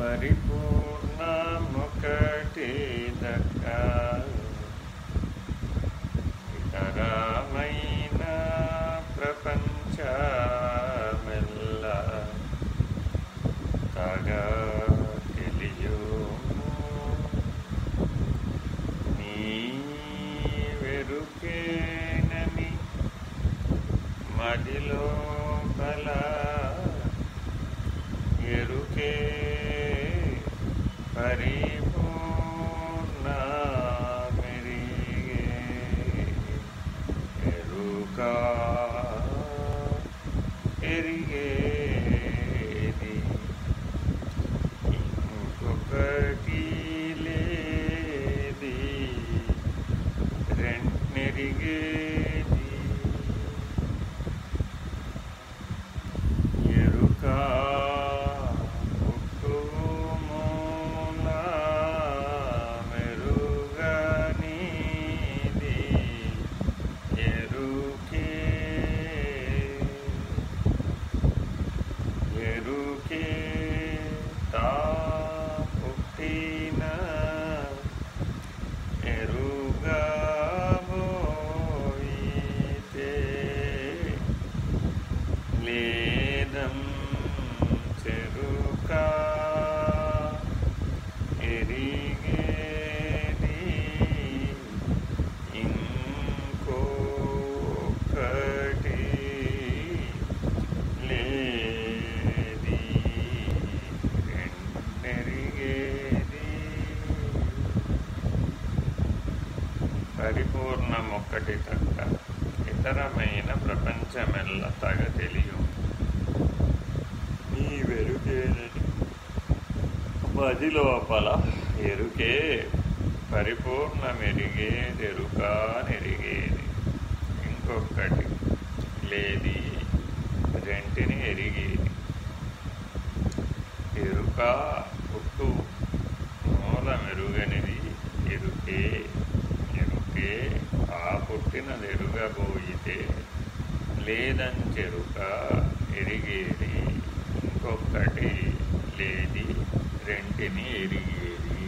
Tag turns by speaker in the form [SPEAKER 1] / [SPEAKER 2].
[SPEAKER 1] పరిపూర్ణముకటి దక్క ఇతరమైన ప్రపంచమెల్ల. తగా తెలియుము నీ వెరుకేనని మదిలో కల ఎరుకే పరిపూర్ణ మెరిగే ఎరుకా ఎరిగేది ఇంకొకటి లేది రెండెరిగేది ఎరుకా పుట్టుమూల మెరుగనిది ఎరుకే ఎరుకే తా పుట్టిన ఎరుగబోయితే వేదం చెరుక ఎరిగేది ఇంకొకటి లేది. రెండెరిగేది పరిపూర్ణమొక్కటి తక్క ఇతరమైన ప్రపంచమెల్ల తగ తెలియు. నీ వెరుకేనని పది లోపల ఎరుకే పరిపూర్ణమెరిగేదెరుకా నెరిగేది. ఇంకొకటి లేది రెంటిని ఎరిగేది. ఎరుక పుట్టు మూల మెరుగనిది ఎరుకే ఎరుగబోయితే లేదంచెరుక ఎరిగేది. ఇంకొకటి లేది రెంటిని ఎరిగేది.